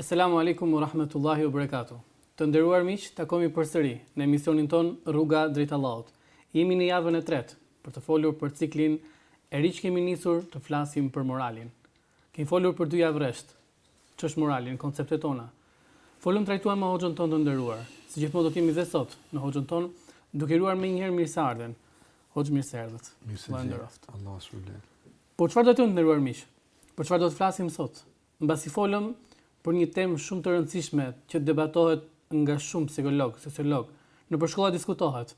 Eselamu Alejkum u Rahmetullahi u Berekatuh. Të nderuar miq, takohemi përsëri në emisionin tonë Rruga drejt Allahut. Jemi në javën e tretë për të folur për ciklin e ri që kemi nisur të flasim për moralin. Kemi folur për dy javë rresht ç'është morali në konceptet tona. Folëm trajtuam me hoxhën tonë të nderuar. Si gjithmonë do të jemi dhe sot me hoxhën tonë duke uruar menjëherë mirëseardhjen. Hoxhë, mirë se erdhët. Mirë se erdhët. Allahu ju shpërbleftë. Po çfarë do të të nderuar miq? Për çfarë do të flasim sot? Mbasi folëm për një temë shumë të rëndësishme që debatohet nga shumë psikologë, sociologë, nëpër shkolla diskutohet,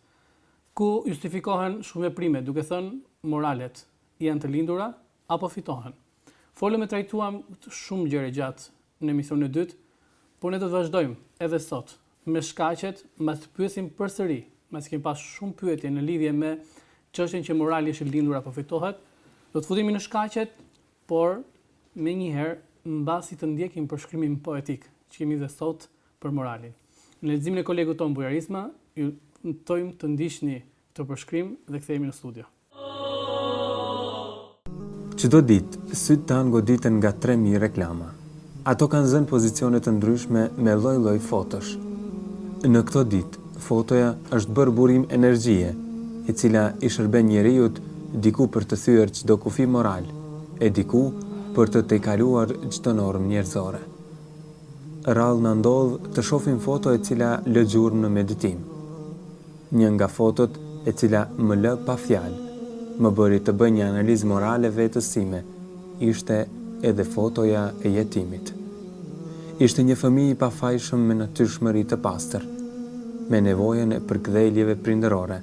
ku justifikohen shumë veprime duke thënë moralet janë të lindura apo fitohen. Folëm e trajtuam shumë gjerë e gjatë në emisionin e dytë, por ne do të vazhdojmë edhe sot me shkaqet, mbas të pyesim përsëri, mbas kemi pas shumë pyetje në lidhje me çështjen që morali është i lindur apo fitohet, do të futemi në shkaqet Por, menjëherë, mbasi të ndjekim përshkrimin poetik, që kemi dhe sot, për moralin. Në leximin e kolegut tonë Bujar Isma, ju ftojmë të ndiqni këtë përshkrim dhe kthehemi në studio. Çdo ditë, sytë tanë goditen nga tre mijë reklama. Ato kanë zënë pozicione të ndryshme me lloj-lloj fotosh. Në këto ditë, fotoja është bërë burim energjie, e cila i shërben njeriut diku për të thyer çdo kufi moral, e diku për të tejkaluar çdo normë njerëzore. Rrallë na ndodh të shofim foto e cila lë gjurmë në meditim. Një nga fotot, e cila më lë pa fjalë, më bëri të bëj një analizë morale vetes sime, ishte edhe fotoja e jetimit. Ishte një fëmijë i pafajshëm me natyrshmëri të pastër, me nevojën e përkdheljeve prindërore,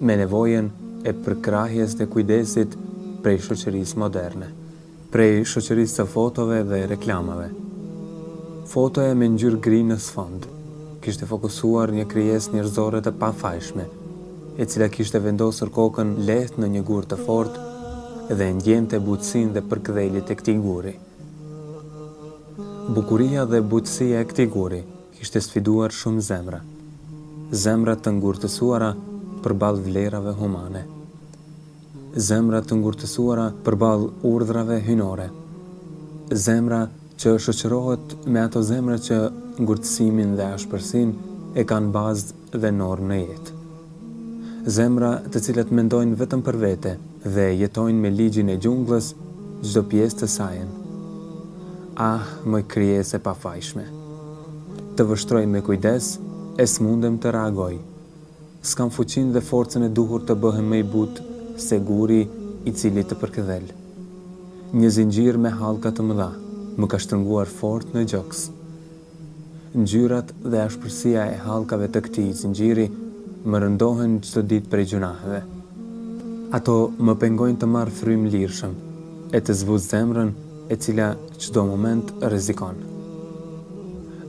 me nevojën e përkrahjes dhe kujdesit prej shoqërisë moderne. Prej shoqërisë së fotove dhe reklamave. Fotoja me ngjyrë gri në sfond, kishte fokusuar një krijesë njerëzore të pafajshme, e cila kishte vendosur kokën lehtë në një gur të fortë dhe e ndjente butësinë dhe përkëdhelitë e këtij guri. Bukuria dhe butësia e këtij guri kishte sfiduar shumë zemra. Zemra të ngurtësuara përballë vlerave humane. Zemra të ngurtësuara përballë urdhrave hyjnore. Zemra që shoqërohet me ato zemra që ngurtësimin dhe ashpërsinë e kanë bazë dhe normë në jetë. Zemra të cilat mendojnë vetëm për vete dhe jetojnë me ligjin e xhunglës çdo pjesë të sajën. Ah, moj krijesë e pafajshme! Të vështroj me kujdes e s'mundem të reagoj. S'kam fuqinë dhe forcën e duhur të bëhem më i butë se guri i cili të përkëdhel. Një zinxhir me hallka të mëdha më ka shtrënguar fort në gjoks. Ngjyrat dhe ashpërsia e hallkave të këtij zinxhiri më rëndohen çdo ditë prej gjunaheve. Ato më pengojnë të marr frymë lirshëm e të zbut zemrën e cila çdo moment rrezikon.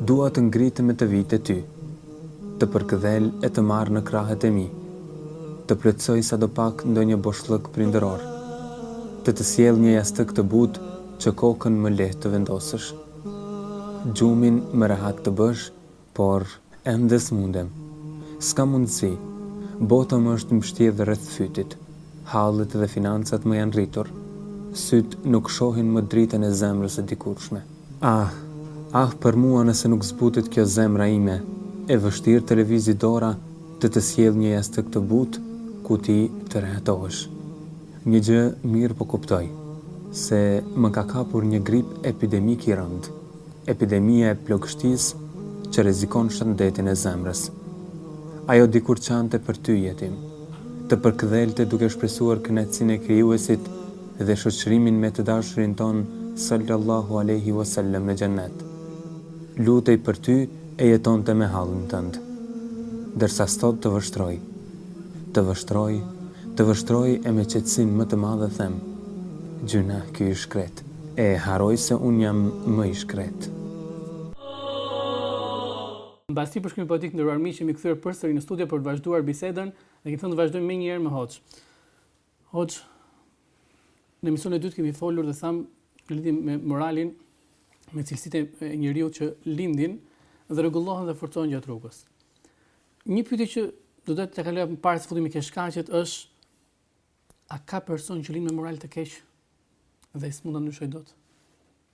Dua të ngritem e të vij te ty. të përkëdhel e të marr në krahët e mi, të plotësoj sadopak ndonjë boshllëk prindëror, të të sjell një jastëk të butë që kokën më lehtë të vendosësh. Gjumin më rehat të bësh, por ende s'mundem. S'kam mundësi. Bota më është mbështjellë rreth fytit. Hallet dhe financat më janë rritur. Sytë nuk shohin më dritën e zemrës së dikurshme. Ah ah për mua nëse nuk zbutet kjo zemra ime e vështirë të lëvizë dora dhe të sjell një jastëk të butë ku ti të rehatohesh. Një gjë mirë po kuptoj, se më ka kapur një grip epidemik i rëndë, epidemia e plogështisë që rrezikon shëndetin e zemrës. Ajo dikur qante për ty jetim, të përkdhelte duke shpresuar kënaqësinë e krijuesit, dhe shoqërimin me të dashurin tonë Sallallahu Alejhi Wa Sellem në Xhennet. Lutej për ty e jetonte me hallin tënd. Ndërsa sot të vështroj. Të vështroj, të vështroj e me qetësinë më të madhe them, Gjynah ky i shkretë. E harroj se unë jam më i shkretë. Mbas këtij përshkrimi poetik, të nderuar miq, jemi kthyer përsëri në studio për të vazhduar bisedën dhe kemi thënë do të vazhdojmë menjëherë me hoxh. Hoxhë, në emisionin e dytë kemi folur dhe thamë në lidhje me moralin, me cilësitë e njeriut që lindin dhe rregullohen dhe forcohen gjatë rrugës. Një pyetje që doja ta kaloj më para se t'futemi ke shkaqet është a ka person që lind me moral të keq dhe s'mund ta ndryshojë dot?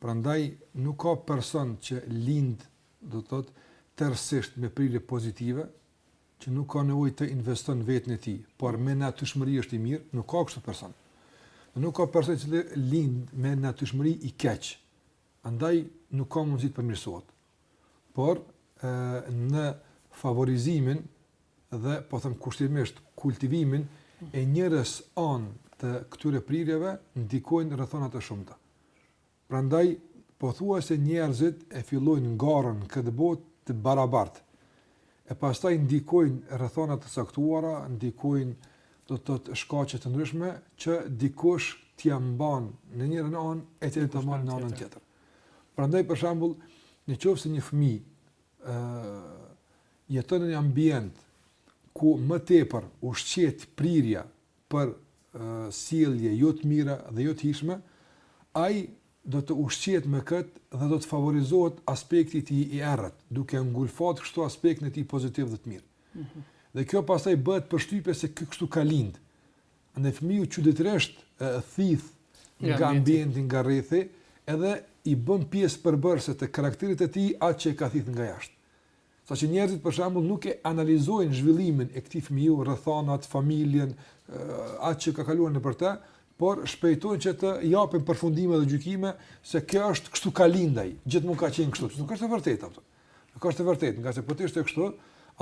Prandaj nuk ka person që lind, do të thotë, tërësisht me prirje pozitive, që nuk ka nevojë të investon veten e tij, por me natyrshmëri është i mirë, nuk ka kështu person. Dhe nuk ka person që të lind me natyrshmëri i keq. Andaj nuk ka mundësi të përmirësohet. Por në favorizimin dhe po them kushtimisht kultivimin e njërës anë të këtyre prirjeve ndikojnë rrethana të shumta. Prandaj, pothuajse njerëzit e fillojnë garën në këtë botë të barabartë, e pastaj ndikojnë rrethana të caktuara, ndikojnë, do të thotë, shkaqe të ndryshme, që dikush t'ia mban në njërën anë, e tjetri ta mban në anën tjetër. Prandaj, për shembull, në qoftë se një fëmijë ë jeton në një ambient ku më tepër ushqehet prirja për sjellje jo të mira dhe jo të hijshme, ai do të ushqehet me këtë dhe do të favorizohet aspekti i tij i errët, duke ngulfat kështu aspektin e tij pozitiv dhe të mirë. Mm -hmm. Dhe kjo pastaj bëhet përshtypje se ky kështu ka lind. Në fëmiu që thith nga, nga ambienti, nga rrethi, edhe i bën pjesë përbërëse të karakterit e tij atë që e ka thith nga jashtë. Saqë njerëzit për shembull nuk e analizojnë zhvillimin e këtij fëmiu, rrethanat, familjen, atë që ka kaluar nëpër të, por shpejtojnë që të japin përfundime dhe gjykime se kjo është kështu ka lind ai, gjithmonë ka qenë kështu. Nuk është e vërtetë ato. Nuk është e vërtetë, nga se po të ishte kështu,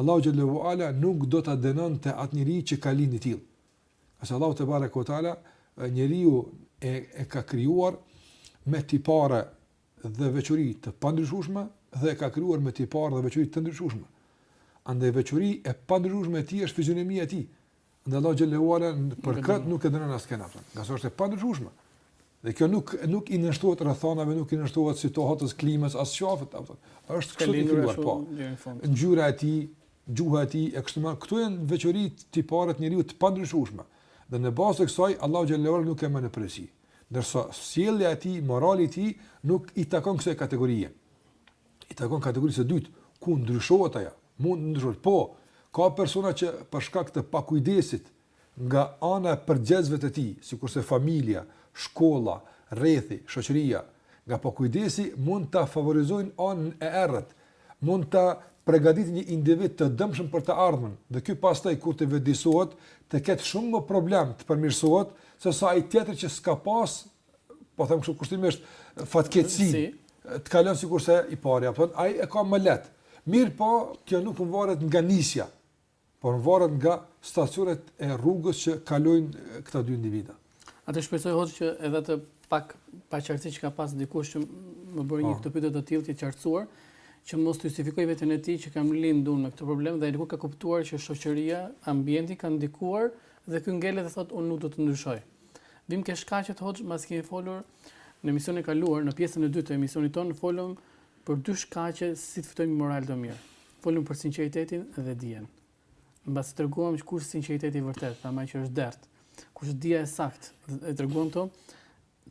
Allahu xhel-le ve ala nuk do ta dënonte atë njeri që ka lindë i tillë. Ngase Allahu tebareke ve teala njeriun e e ka krijuar me tipare dhe veçori të pandryshueshme dhe e ka krijuar me tipare dhe veçori të ndryshueshme. Andaj veçori e pandryshueshme e tij është fizionomia e tij. Andaj Allahu xhel-le ve ala për këtë nuk e dënon askënd apo. Ngase është e pandryshueshme. Dhe kjo nuk nuk i nënshtrohet rrethanave, nuk i nënshtrohet situatës, klimës, as qafët apo. Është kështu i krijuar po. Ngjyra e tij, gjuha e tij e kështu me, këto janë veçori tipare të njeriut të pandryshueshme. Dhe në bazë të kësaj Allahu xhel-le ve ala nuk e merr në përgjegjësi. Ndërsa sjellja e tij, morali i tij nuk i takon kësaj kategorie. I takon kategorisë së dytë, ku ndryshohet ajo. Mund të ndryshohet, po ka persona që për shkak të pakujdesit nga ana e përgjegjësve të tij, sikurse familja, shkolla, rrethi, shoqëria, nga pakujdesi mund ta favorizojnë anën e errët, mund ta përgatitë një individ të dëmshëm për të ardhmen dhe ky pastaj kur të vetëdijësohet të ketë shumë më problem të përmirësohet se sa ai tjetër që s'ka pas, po them kështu kushtimisht, fatkeqësi të kalon sikurse i pari, apo ai e ka më lehtë. Mirëpo, kjo nuk varet nga nisja. por varet nga stacionet e rrugës që kalojnë këta dy individa. Atë shpresoj hoxhë që edhe të pak paqartësi që ka pas dikush që më bëri një, po, këtë pyetje të tillë të qartësuar, që mos të justifikojë veten e tij që kam lindur në këtë problem dhe ai nuk ka kuptuar që shoqëria, ambienti kanë ndikuar dhe ky ngel dhe thotë unë nuk do të ndryshoj. Vim ke shkaqet hoxhë, mbasi kemi folur në emisionin e kaluar, në pjesën e dytë të emisionit tonë folëm Për dy shkaqe si të fitojmë moral të mirë. Folëm për sinqeritetin dhe dijen. Mbasi treguam që kush është sinqeriteti i vërtetë, thamë ajo që është dert. Kush është dija e saktë, e treguam këto.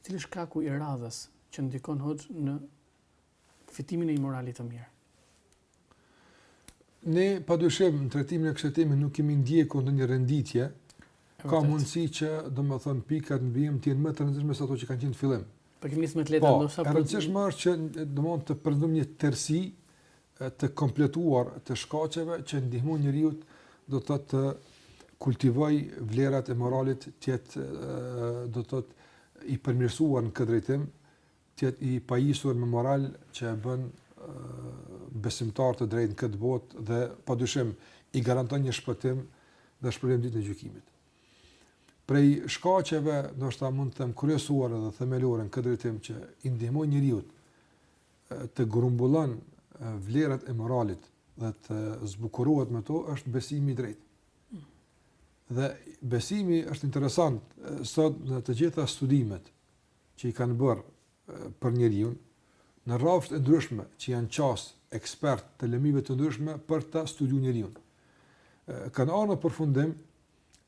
Cili është shkaku i radhës që ndikon hoxh në fitimin e një moralit të mirë? Ne padyshim në trajtimin e kësaj teme nuk kemi ndjekur ndonjë renditje, Ka mundësi që, domethënë, pikat në vijim të jenë më të rëndësishme se ato që kanë qenë në fillim. Po t'ia nisim më të lehtë, po, ndoshta... Po, e rëndësishme është që, domethënë të përmendim një tërësi të kompletuar të shkaqeve që ndihmojnë njeriut do të thotë të kultivojë vlerat e moralit të jetë do të thotë i përmirësuar në këtë drejtim, të jetë i pajisur me moral që e bën besimtar të drejtë në këtë botë dhe padyshim i garanton një shpëtim dhe shpërblim ditën e gjykimit. Prej shkaqeve, ndoshta mund të them kryesore dhe themelore në këtë drejtim që i ndihmon njeriut të grumbullon vlerat e moralit dhe të zbukurohet me to është besimi i drejtë. Dhe besimi është interesant sot në të gjitha studimet që i kanë bërë për njeriun në rrafshet e ndryshme që janë qas ekspertë të lëmive të ndryshme për ta studiu njeriun. Kanë arrit në përfundim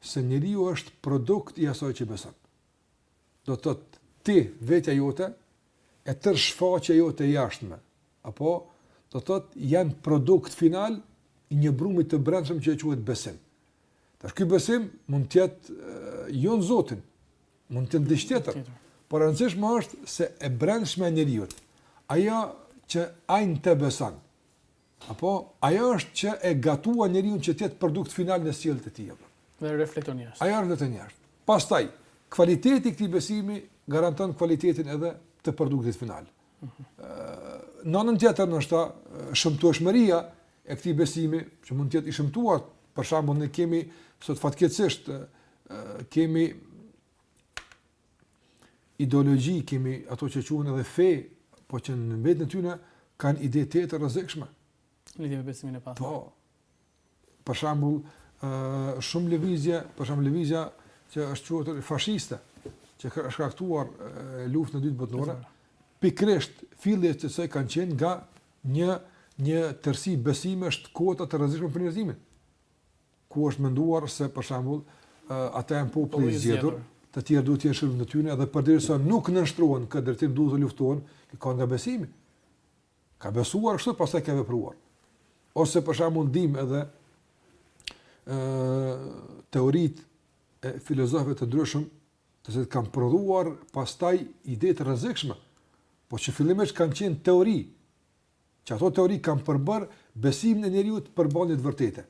se njeriu është produkt i asoj që beson. Do të thotë ti vetja jote e tërë shfaqja jote e jashtme, apo do të thotë janë produkt final i një brumit të brendshëm që quhet besim. Tash ky besim mund të jetë jo në Zotin, mund të jetë diç tjetër. Por e rëndësishme është se e brendshme e njeriut. Ajo që ai në të beson. Apo ajo është që e gatuan njeriun që të jetë produkt final në sjelljen e tij. Dhe reflekton jashtë. Ajo reflekton jashtë. Pastaj, kualiteti i këtij besimi garanton kualitetin edhe të produktit final. Në anën tjetër, ndoshta shëmtueshmëria e këtij besimi, që mund të jetë i shëmtuar, për shembull, ne kemi, sot fatkeqësisht, kemi ideologji, kemi ato që quhen edhe fe, po që në veten e tyne, kanë ide të të rrezikshme. Lidhje me besimin e pasë. Po, Për shembull, shumë lëvizje, për shembull lëvizja që është quajtur fashiste, që ka shkaktuar luftën e dytë botërore, pikërisht fillet e saj kanë qenë nga një një tërësi besimesh të kota të rrezikshme për njerëzimin. Ku është menduar se për shembull ata janë populli i zgjedhur, të tjerët duhet të jenë në shërbim të tyre dhe përderisa nuk nënshtrohen në këtë drejtim duhet të luftohen, që ka qenë nga besimi. Ka besuar kështu pastaj ka vepruar. Ose për shembull dim edhe ë teoritë e filozofëve të ndryshëm, të cilët kanë prodhuar pastaj ide të rrezikshme, por që fillimisht kanë qenë teori, që ato teori kanë përbër besimin e njeriut përballë të vërtetës.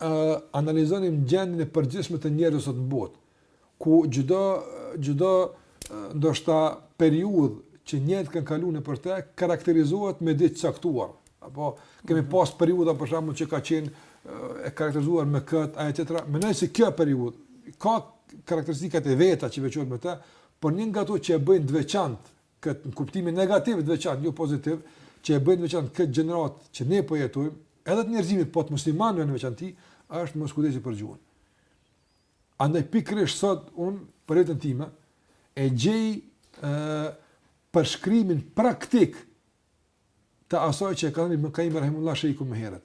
Ë analizonim gjendjen e përgjithshme të njerëzve sot në botë, ku çdo çdo ndoshta periudhë që njerëzit kanë kaluar nëpër të karakterizohet me diç të caktuar. Apo kemi mhm. pas periudha për shembull që ka qenë e karakterizuar me kët, ai etj. Mendoj se kjo periudhë ka karakteristikat e veta që veçohet me të, por një nga ato që e bëjnë të veçantë këtë në kuptimin negativ të veçantë, jo pozitiv, që e bëjnë të veçantë këtë gjeneratë që ne po jetojmë, edhe të njerëzimit, po të muslimanëve në veçanti, është mos kujdesi për gjuhën. Andaj pikërisht sot un për jetën time e gjej ë përshkrimin praktik të asaj që e ka Ibn Kajim rahimullah sheiku më herët.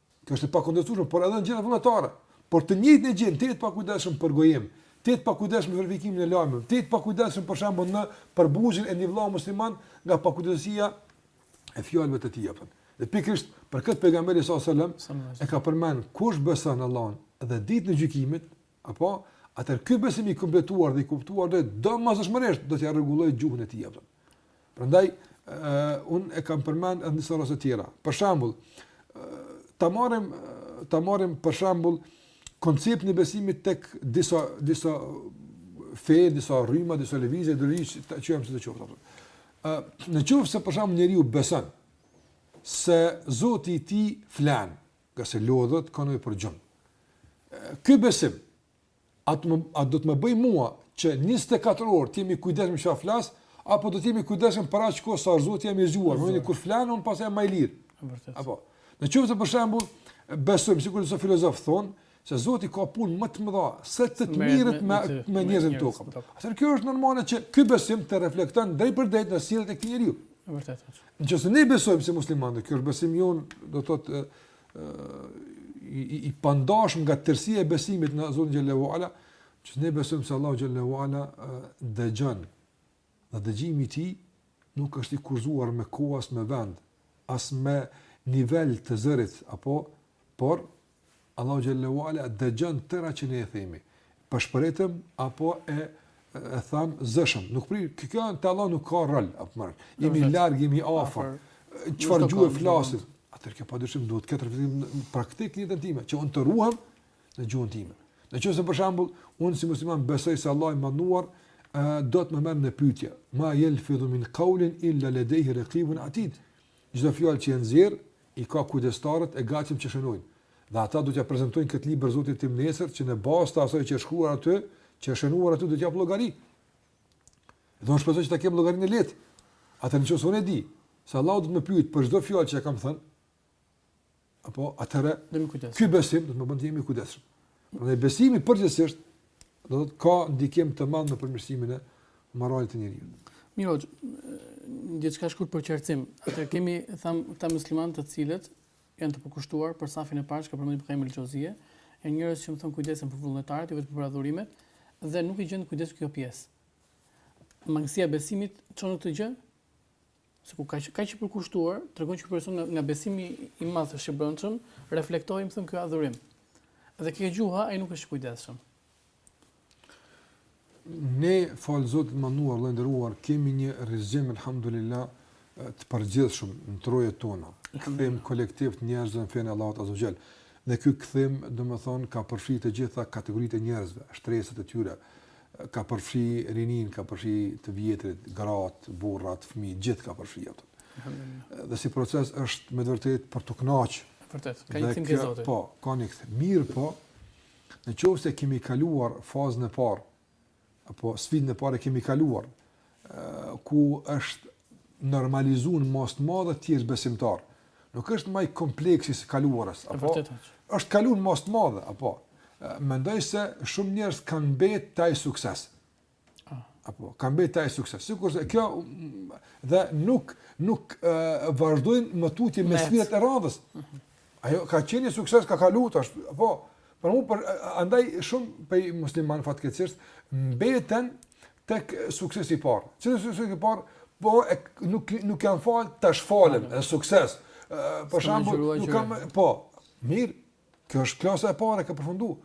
Kjo është e pakontestueshme, por edhe në gjëra vullnetare. Por të njëjtën e gjejmë të jetë i pakujdesshëm për përgojim, të jetë i pakujdesshëm për verifikimin e lajmeve, të jetë i pakujdesshëm për shembull në përbuzjen e një vllau musliman nga pakujdesia e fjalëve të tij apo. Dhe pikërisht për këtë pejgamberi sallallahu alajhi wasallam e ka përmend kush beson Allahun dhe ditën e gjykimit, Apo, atëherë ky besim i kompletuar dhe i kuptuar dhe domosdoshmërisht do t'ia rregullojë gjuhën e tij. Prandaj, uh, unë e kam përmend edhe disa raste tjera. Për shembull, uh, ta marrim, ta marrim për shembull, konceptin e besimit tek disa, disa fe, disa rryma, disa lëvizje, do të thotë çkado që të qoftë. Uh, në qoftë se për shembull njeriu beson, se zoti i tij flen, Nga se lodhet ka nevojë për gjumë. Ky besim, a do më, a do të më bëjë mua që 24 orë të jem i kujdesshëm çka flas, apo do të jem i kujdesshëm për aq kohë sa zoti im i zgjuar, mirëpo kur flen, unë pastaj jam i lirë. Apo, në qoftë për shembull, besojmë, sikur disa filozofë thonë, se Zoti ka punë më të mëdha se të të merret me me njerëzit e tokës. Atëherë kjo është normale që ky besim të reflekton drejtpërdrejt në sjelljen e këtij njeriu. Vërtet. Nëse ne besojmë si muslimanë, kjo është besimi jonë, do të thotë i i, i pandashëm nga tërësia e besimit në Zotin xhelle ue ala, që ne besojmë se Allahu xhelle ue ala dëgjon dhe dëgjimi i tij nuk është i kufizuar me kohë as me vend, as me nivel të zërit apo por Allahu xhelle ue ala dëgjon të tëra që ne i themi. Pëshpëritëm apo e e tham zëshëm. Nuk pri, kjo kjo te Allahu nuk ka rol, apo më jemi larg, jemi afër, çfarë gjuhe flasim, atëherë kjo padyshim duhet të ketë reflektim praktik në jetën time, që unë të ruhem, në gjuhën time. Në qoftë se për shembull, unë si musliman besoj se Allahu i madhëruar do të më merr në pyetje, ma yalfidhu min qawlin illa ladayhi raqibun atid. Çdo fjalë që e nxjerr i ka kujdestarët e gatshëm që shënojnë. Dhe ata do t'ja prezantojnë këtë libër Zotit tim nesër që në bazë të asaj që është shkruar aty, që është shënuar aty do t'jap llogari. Dhe shpresoj që ta kem llogarinë lehtë. Atëherë nëse unë e di, se Allahu do të më pyet për çdo fjalë që kam thënë, apo atëherë ky besim do të më bën të jem i kujdesshëm. Prandaj besimi përgjithësisht do të ka ndikim të madh në përmirësimin e moralit te njeriu. Mirë, një diçka shkurt për qartësim. Atëherë kemi, thamë, këta muslimanë të cilët janë të përkushtuar për safin e parë që ka përmendur Ibn Kajjim el-Xheuzije, janë njerëz që domethënë kujdesen për vullnetarët, jo vetëm për adhurimet dhe nuk e kanë kujdes kjo pjesë. Mangësia e besimit çon këtë gjë? sikur kaq kaq i përkushtuar, tregon që ky person nga, nga besimi i madh është i brendshëm, reflektoi, domethënë ky adhurim. Dhe te gjuha ai nuk është i kujdesshëm. Ne falë Zotit të madhëruar, vëlla i nderuar, kemi një rizgjim alhamdulillah të përgjithshëm në trojet tona. Kthim kolektiv të njerëzve në fenë e Allahut azze ue xhel. Dhe ky kthim, domethënë, ka përfshirë të gjitha kategoritë e njerëzve, shtresat e tyre, Ka përfshi rininë, ka përfshi të vjetrit, gratë, burrat, fëmijë, gjithë ka përfshi, e kupton. Elhamdullillah. Dhe si proces është me të vërtetë për t'u kënaqë. Vërtet, ka një kthim te Zoti. Po, ka një kthim. Mirpo, në qoftë se e kemi kaluar fazën e parë apo sfidën e parë e kemi kaluar, ku është normalizu në masë të madhe të jesh besimtar. Nuk është më kompleksi i së kaluarës, apo? Është kaluar në masë të madhe, apo? Mendoj se shumë njerëz kanë mbet te ai sukses. Ah. Apo kanë mbet te ai sukses. Sikur se kjo dhe nuk nuk uh, vazhdojnë më tutje me sfidat e radhës. Mhm. Ajo ka qenë sukses, ka kaluar tash, apo? Për mua prandaj shumë prej muslimanëve fatkeqësisht mbeten Tek suksesi i parë. Cili suksesi i parë? Po e, nuk nuk jam fal, tash falem, e, sukses. Për shembull, nuk kam po. Mirë. Kjo është klasa e parë që përfundoi.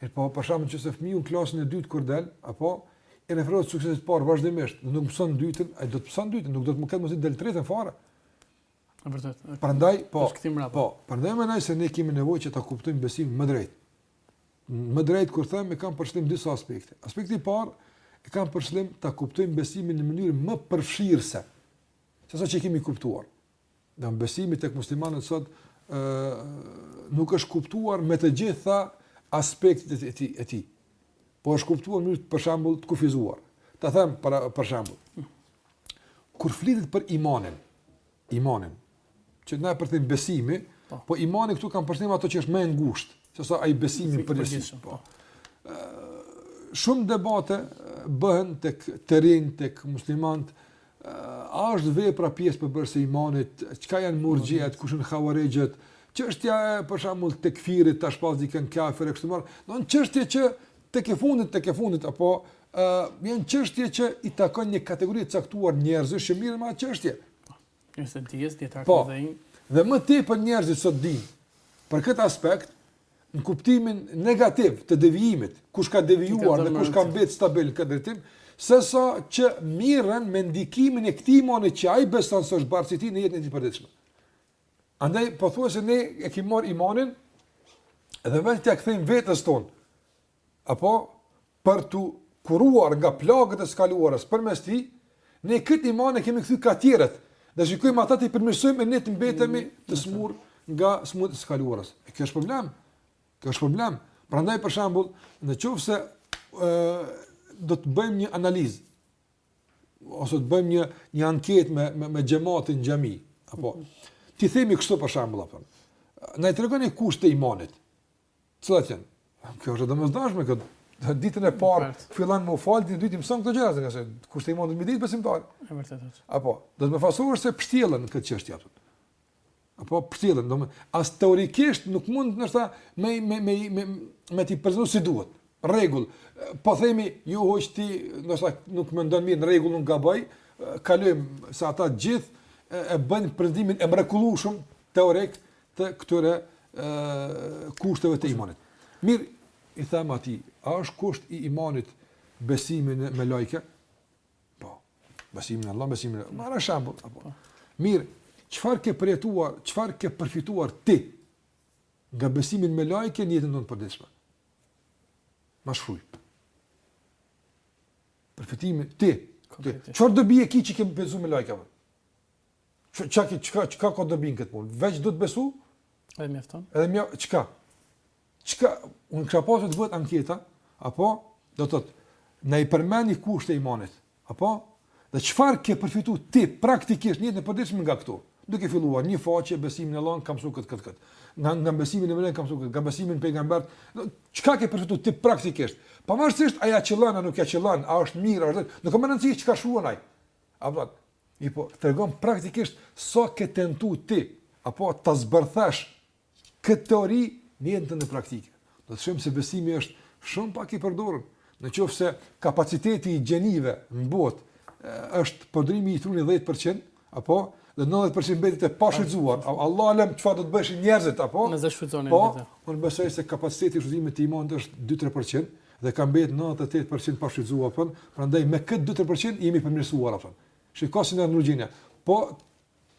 Mirëpo për shembull në qoftë se fëmiu në klasën e dytë kur del, apo i referohet suksesit të parë vazhdimisht, nuk mëson dytën, ai do të mbet në dytën, nuk do të më ketë mundësi të del në tretën fare. Vërtet. Prandaj po. Po, prandaj mendoj se ne kemi nevojë që ta kuptojmë besimin më drejt. Më drejt kur them e kam për qëllim disa aspekte. Aspekti i parë e kam për qëllim ta kuptojmë besimin në mënyrë më përfshirëse se sa që kemi kuptuar. Dhe besimi tek muslimanët sot ë nuk është kuptuar me të gjitha aspektet e tij e tij. Po është kuptuar në mënyrë për shembull të kufizuar. Ta them për për shembull. Kur flitet për imanin, Imanin. Që ne e përkthejmë besimi, po, po imani këtu kam për qëllim atë që është më ngushtë, se sa ai besimi përgjithësi. Po. po. Shumë debate bëhen tek të rinjtë, tek muslimanët, a është vepra pjesë përbërëse e imanit, çka janë murxhiet, kush janë havarixhët, çështja e për shembull tekfirit, të shpallësh dikënd kafir, e kështu me radhë, në në çështje që Tek e fundit, tek e fundit, apo, ë, janë çështje që i takojnë një kategori të caktuar njerëzish që mirren me atë çështje. Po. Nëse ti je dijetar po, dhe dhe më tepër njerëzit sot dinë për këtë aspekt në kuptimin negativ të devijimit, kush ka devijuar dhe kush ka mbet stabil në këtë drejtim, se sa që mirren me ndikimin e këtij imani që ai beson se është bartës i tij në jetën e tij përditshme. Andaj po thua se ne e kemi marrë imanin dhe në vend t'ia kthejmë vetes tonë. Apo për t'u kuruar nga plagët e së kaluarës përmes tij, ne këtë iman e kemi kthy kah tjerët. Dhe shikojmë ata t'i përmirësojmë ne të mbetemi mm, të smurë nga smut e së kaluarës. E kjo është problem. Kjo është problem. Prandaj për shembull, në qoftë se ë do të bëjmë një analizë ose të bëjmë një një anketë me me, me xhamatin në xhami, apo të themi kështu për shembull apo. Na i tregoni kushtet e imanit. Cilat janë? Kjo është e domosdoshme që në ditën e parë fillon me u falë, ditën e dytë mëson këto gjëra, se kushtet e imanit me ditë besimtar. Është vërtetë. Apo, do të befasohesh se pështjellen në këtë çështje apo. apo pështjellen, do as teorikisht nuk mund ndoshta me me me me me t'i prezantu si duhet. Rregull, po themi jo hoxhë ti, ndoshta nuk mendon mirë në rregull nuk gaboj, kalojmë se ata të gjithë e, e bëjnë prezantimin e mrekullueshëm teorik të këtyre ë kushteve të imanit. Mirë, i them atij, a është kusht i imanit besimi në melaike? Po. Besimin në Allah, besimin në... Mora shembull, apo. Mirë, çfarë ke përjetuar, çfarë ke përfituar ti nga besimi në melaike në jetën tënde të përditshme? Ma shkruj. Përfitimin, ti, ti. Çfarë dobie ki që ke besu melaike? Çka, çka, çka ka dobi në këtë punë? Veç do të besu? Edhe mjafton. Edhe mjafton, çka? Çka unë kisha pasur të bëhet anketa, apo do të thotë na i përmendni kushtet e imanit, apo dhe çfarë ke përfituar ti praktikisht në jetën e përditshme nga këto? Duke filluar një faqe besimi në Allahun kam mësuar këtë këtë këtë. Nga nga besimi në melaike kam mësuar këtë, nga besimi në pejgamberët, çka ke përfituar ti praktikisht? Pavarësisht a ja qëllon a nuk ja qëllon, a është mirë, a është, nuk ka më rëndësi çka shkruan ai. Apo ai po tregon praktikisht sa ke tentuar ti apo ta zbërthesh këtë teori në jetën tënde praktike. Do të shohim se besimi është shumë pak i përdorur. Në qoftë se kapaciteti i gjenive në botë është përdorimi i trunit 10%, apo dhe 90% mbetet e pashfrytzuar. Allahu alem çfarë do të bëshin njerëzit apo? Me e shfrytëzonin po, këtë. Po, unë besoj se kapaciteti i shfrytëzimit të imanit është 2-3% dhe ka mbetë 98% pashfrytzuar apo? Prandaj me këtë 2-3% jemi përmirësuar apo? Shikoj si ndër ndrojëna. Po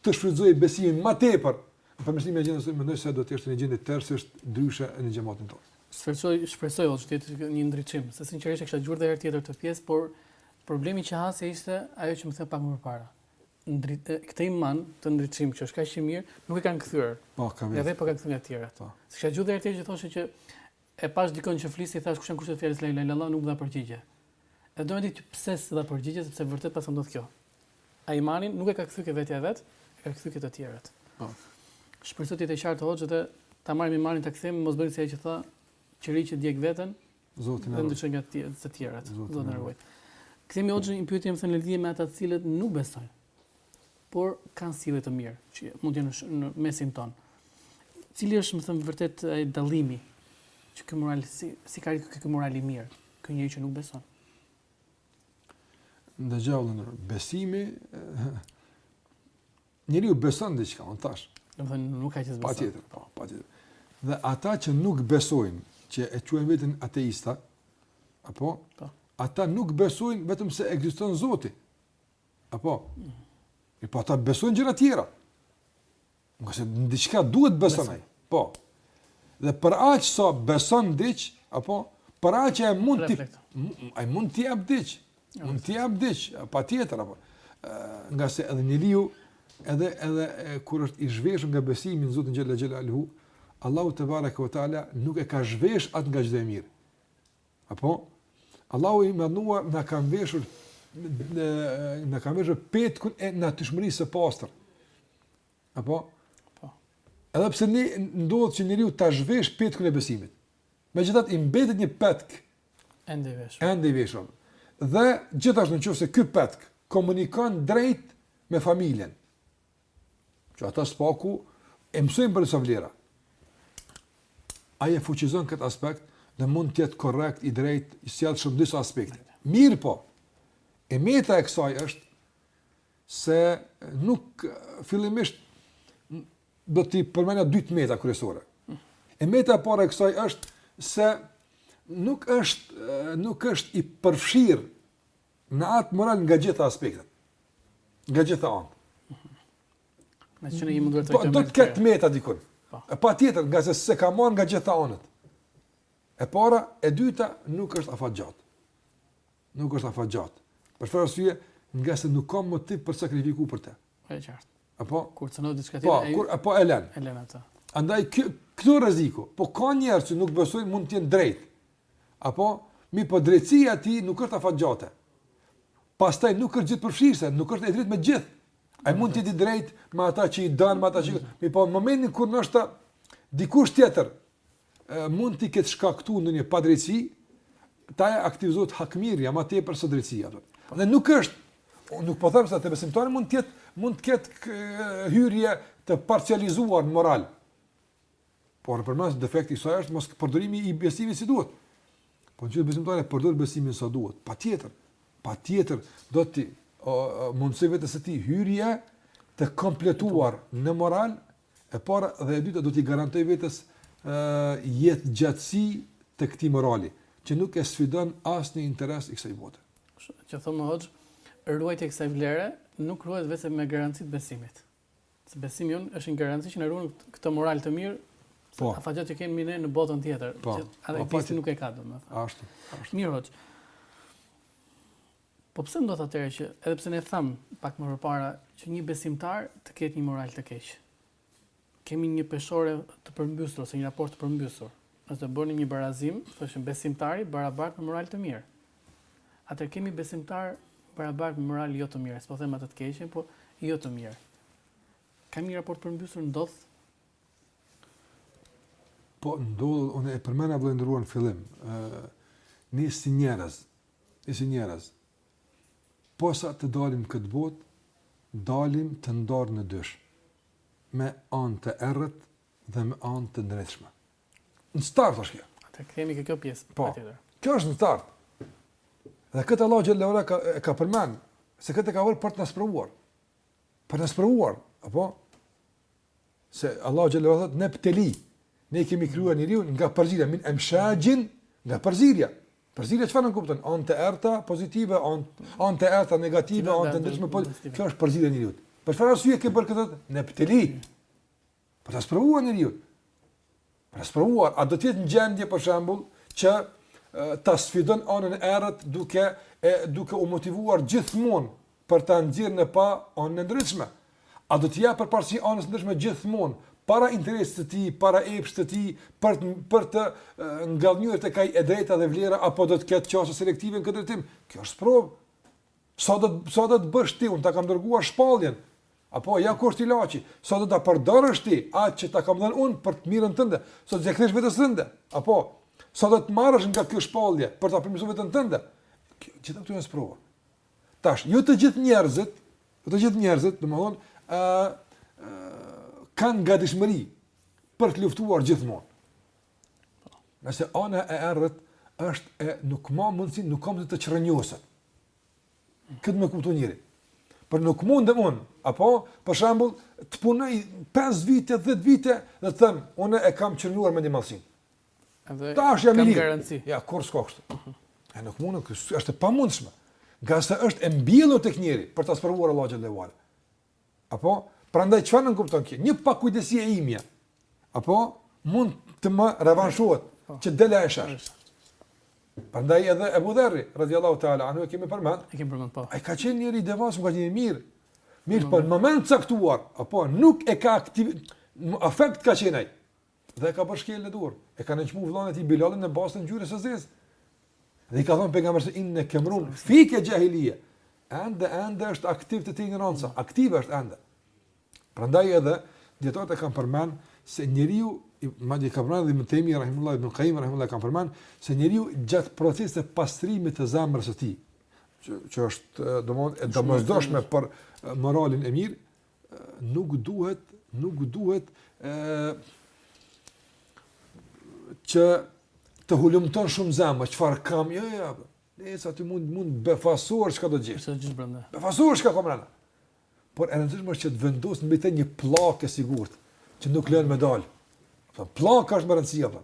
të shfrytëzojë besimin më tepër në përmirësimin e gjendjes së tij, mendoj se do të ishte në një gjendje tërësisht ndryshe në xhamatin tonë. Shpresoj, shpresoj hoxhë të jetë një ndriçim, se sinqerisht e kisha dëgjuar dhe herë tjetër këtë pjesë, por problemi që hasja ishte ajo që më the pak më përpara. Ndri, këtë iman të ndriçim që është kaq i mirë, nuk e kanë kthyer. Po, ka vetë. Edhe po kanë kthyer nga të tjerat. Po. Siç kam dëgjuar herë tjetër që thoshte që E pashë dikon që fliste i thashë kush janë kushtet e fjalës la ilahe illallah nuk më dha përgjigje. Dhe do me ditë që pse së dha përgjigje sepse vërtet paska ndodhë kjo. Ai imanin nuk e ka kthy te vetja e vet, e ka kthy te të tjerët. Po. Shpresoj të jetë e qartë hoxhë dhe ta marrim imanin ta kthejmë, mos bëjmë si ai që tha qiri që djeg veten, Zoti na ndihmon nga të tjerët. Zoti na ruaj. Kthehemi hoxhë një pyetje me thënë në lidhje me ata të cilët nuk besojnë. Por kanë sjellje të mirë që mund të jenë në mesin tonë. Cili është, me thënë, vërtet ai dallimi që ky moral, si, si ka rritë ky moral i mirë, ky njeri që nuk beson? Në gjallën, besimi, njeriu beson diçka, unë thash. Domethënë, nuk ka që s'beson. Patjetër, po, po, patjetër. Dhe ata që nuk besojnë, që e quajnë veten ateista, apo, pa. Po. ata nuk besojnë vetëm se ekziston Zoti. Apo? Mirëpo ata besojnë gjëra tjera. Ngase në diçka duhet besojnë. Po. Dhe për aq sa beson në diç, apo, për aq ai mund t'i... Ai mund të japë diç. Mund të japë diç, patjetër, apo. Ngase edhe njeriu, edhe, edhe e, kur është i zhveshur nga besimi në Zotin xhele xhelaluhu, Allahu tebareke ve teala nuk e ka zhvesh atë nga gjithë e mirë. Apo Allahu i Madhëruar na ka veshur në në ka veshur petkun e natyrshmërisë së pastër. Apo po. Edhe pse ne ndodh që njeriu ta zhvesh petkun e besimit. Megjithatë i mbetet një petk ende i veshur. Ende i veshur. Dhe gjithashtu nëse ky petk komunikon drejt me familjen, Që ata së paku e mësojnë për disa vlera. Ai e fuqizon këtë aspekt dhe mund të jetë korrekt, i drejtë, i sjellshëm në disa aspekte. Mirëpo. E meta e kësaj është se nuk fillimisht do të përmendja dy të meta kryesore. E meta e parë e kësaj është se nuk është nuk është i përfshirë Në atë moral nga gjitha aspektet. Nga gjitha anët. Po, do të ketë të meta dikun. Po. E patjetër, ngase s'e ka marrë nga gjitha anët. E para, e dyta, nuk është afatgjatë. Nuk është afatgjatë. Për çfarë arsye, ngase nuk ka motiv për sakrifikuar për të. E qartë. Apo? Kur të ndodhë diçka tjetër, po, e ju... Kur, e po, e len. E len atë. Andaj, këtu rreziku. Po ka njerëz që nuk besojnë mund të jenë drejtë. Apo, mirëpo drejtësia e tij nuk është afatgjate. Pastaj nuk është gjithëpërfshirëse, nuk është e drejtë me të gjithë. Ai mund të jetë i drejtë me ata që i don, me ata që, mirëpo në momentin kur ndoshta dikush tjetër mund të ketë shkaktuar ndonjë padrejtësi, t'i aktivizohet hakmarrja më tepër se drejtësia. Dhe nuk është, unë nuk po them se te besimtari mund të jetë, mund të ketë hyrje të parcializuar në moral. Por përmes defekti i saj është mospërdorimi i besimit si duhet. Po në qoftë se besimtari e përdor besimin sa duhet. Patjetër, patjetër, do t'i mundësojë vetes së tij hyrje të kompletuar në moral, e para dhe e dyta do t'i garantojë vetes jetëgjatësi të këtij morali, që nuk e sfidon asnjë interes i kësaj bote. Që domethënë hoxhë, ruajtja e kësaj vlere nuk ruhet veçse me garanci të besimit. Se besimi jonë është një garanci që na ruan këtë moral të mirë, se po. afa që kemi ne në botën tjetër, po. që këtë po, po, nuk e ka domethënë. Ashtu, ashtu. Mirë, hoxhë. Po pse ndodh atëherë që, edhe pse ne thamë pak më përpara, që një besimtar të ketë një moral të keqë? Kemi një peshore të përmbysur, ose një raport të përmbysur. Nëse bëjmë një barazim, të ishte besimtari barabartë me moral të mirë. atëherë kemi besimtar barabartë me moral jo të mirë, s'po them atë të keqen, po jo të mirë. Kemi një raport përmbysur ndodh Po ndodh, unë e përmenda, vëlla i nderuar, në fillim. ë Ne si njerëz, ne si njerëz. Posa të dalim në këtë botë, dalim të ndarë në dysh me anë të errët dhe me anë të ndritshme. Në start është kjo. Pra kemi kjo pjesë. Patjetër. Kjo është në start. Dhe këtë Allahu xhele ue ala ka, ka përmend, se këtë ka vënë për të na sprovuar. Për të na sprovuar, apo? Se Allahu xhele ue ala thotë, nebtelihi, ne kemi krijuar njeriun nga përzierja, min emshaxhin nga përzierja. Përzierja çfarë nënkupton? Anë të errëta pozitive, anë të errëta negative, anë të ndritshme pozitive. Kjo është përzierja e njeriut. Për çfarë arsye ke bërë këtë? Nebtelihi. Për ta sprovuar njeriun. Për ta sprovuar, a do të jetë në gjendje për shembull që ta sfidon anën e errët duke e duke u motivuar gjithmonë për ta nxjerrë në pah anën e ndritshme. A do t'i jap përparësi anës ndritshme gjithmonë para interesit të tij, para epshit të tij, për të, për të ngadhënjyer tek ai e drejta dhe vlera apo do të ketë qasje selektive në këtë drejtim? Kjo është sprovë. Sa do sa do të bësh ti, unë ta kam dërguar shpalljen. Apo ja ku ilaçi, sa do ta përdorësh ti atë që ta kam dhënë unë për të mirën tënde, sa do të kthesh vetes tënde. Apo sa do të marrësh nga kjo shpallje për ta përmirësuar veten tënde. Gjithë këto janë sprova. Tash, jo të gjithë njerëzit, jo të gjithë njerëzit, domethënë, ë kanë gatishmëri për të luftuar gjithmonë. Nëse ana e errët është e nuk ka mundësi, nuk ka mundësi të çrrënjoset. Këtë me kuptu njeri. Pra nuk mundem unë, apo, për shembull, të punoj 5 vite, 10 vite, dhe të them, unë e kam çrrënjos mendjemadhësinë. Edhe tash jam i lirë. Jo, kurrë s'ka kështu. Uh -huh. E nuk mundet, kjo është e pamundshme. Ngase është e mbjellur tek njeriu, për ta sprovuar Allahu xhel-le ve ala. Apo? Prandaj çfarë nënkupton kjo? Një pakujdesi e imja. Apo mund të më revanshohet po. që dela e shër. Prandaj edhe Ebu Dherri, radhiyallahu ta'ala anhu e kemi përmend. E kemi përmend po. Ai ka qenë njeri devotshëm, ka qenë i mirë. Mirëpo në moment caktuar, apo nuk e ka aktiv në afekt ka qenë ai. Dhe e ka bërë shkeljen e duhur, e ka nënçmu vëllain e tij Bilalin në bazë të ngjyrës së zezë. Dhe i ka thënë pejgamberi se inneke imruun fike xhahilije. Ende ende është aktiv te ti injoranca, aktive është ende. Prandaj edhe dijetarët e kanë përmend se njeriu madje ka përmend Ibn Tejmije rahimullahu ibn Qayyim rahimullahu ka përmend se njeriu gjatë procesit të pastrimit të zemrës së tij, që, që është domthon e domosdoshme për moralin e mirë, nuk duhet, nuk duhet ë që të hulumton shumë zemra, çfarë kam, jo, jo, jo. Se ti mund mund befasohesh çka do të gjesh. Çfarë gjesh brenda? Befasohesh çka ka brenda. Por e rëndësishme është që të vendos mbi të një pllakë të sigurt, që nuk lën me dal. Po pllaka është me rëndësi po.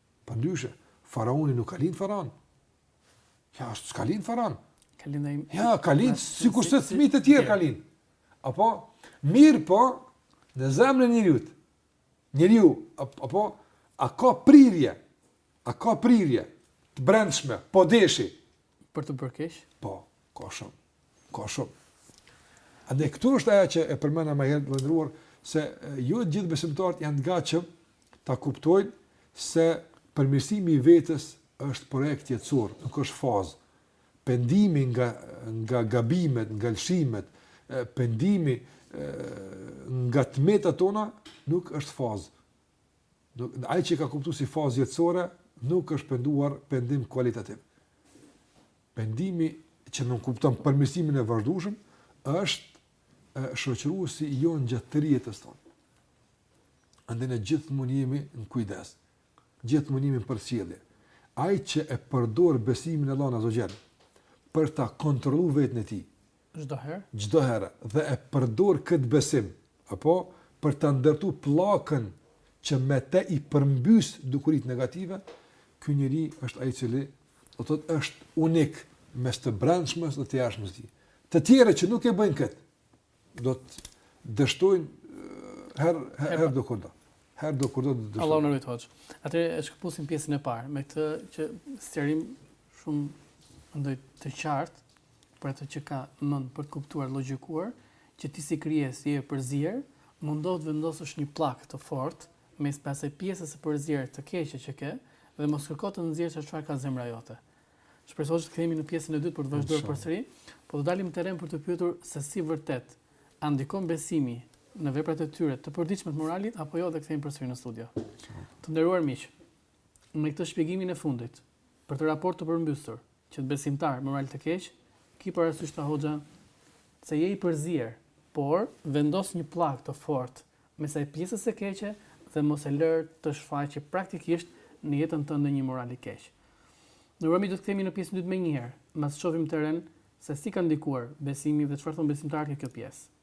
Përndryshe, faraoni nuk ka lind faraon. Jo, s'ka lind faraon. Ka lind ai. Ja, ka lind sikur se fëmijët e tjerë ka lind. Apo mirëpo në zemrën e njeriut. Njeriu apo a ka prirje? A ka prirje të brendshme, po deshi për të bërë keq? Po, Ka shumë. Ka shumë. Andaj këtu është ajo që e përmena ma herët i nderuar, se jo të gjithë besimtarët janë nga ata që ta kuptojnë se përmirësimi i vetes është projekt jetësor, nuk është fazë. Pendimi nga, nga gabimet, nga lëshimet, pendimi nga të meta tona, nuk është fazë. Nuk, ai që e ka kuptu si fazë jetësore, nuk është penduar pendim kualitativ. Pendimi që nënkupton përmirësimin e vazhdueshëm është shoqëruesi jonë gjatë tërë jetës tonë. Andaj ne gjithmonë jemi në kujdes, gjithmonë jemi në përcjellje. Ai që e përdor besimin e Allahut azze ve xhel për ta kontrolluar veten e tij, Çdo herë. Çdo herë, dhe e përdor këtë besim, apo, për ta ndërtuar pllakën që me të i përmbys dukuritë negative, ky njeri është ai i cili, do të thotë, është unik mes të brendshmes dhe së jashtmes së tij. Të tjerët që nuk e bëjnë këtë, do të dështojnë her her herdokurdo. Herdokurdo do dështojnë. Allahu na ruajt, hoxhë. Ta shkëpusim pjesën e parë me këtë sqarim shumë mendoj të qartë për atë që ka mend për të kuptuar e logjikuar që ti si krijesë je i përzier, mundohu të vendosësh një pllakë të fortë mes asaj pjesës së përzier të keqe që ke dhe mos kërko të nxjerrësh atë çfarë ka zemra jote. Shpresoj që të kthehemi në pjesën e dytë për të vazhduar përsëri, po do dalim në terren për të pyetur se sa vërtet a ndikon besimi në veprat e tyre të përditshme të moralit apo jo dhe kthehemi përsëri në studio. Të nderuar miq, Me këtë shpjegimin e fundit, për atë raport të përmbysur, që ti besimtar moral të keq, ki parasysh tha Hoxha, se je i përzier, por, vendos një pllakë të fortë mes asaj pjesës së keqe dhe mos e lër të shfaqet praktikisht në jetën tënde një moral i keq. Nderuar miq do të kthehemi në pjesën e dytë menjëherë, mbasi shohim terrenin se si ka ndikuar besimi dhe çfarë thonë besimtarët nga kjo pjesë.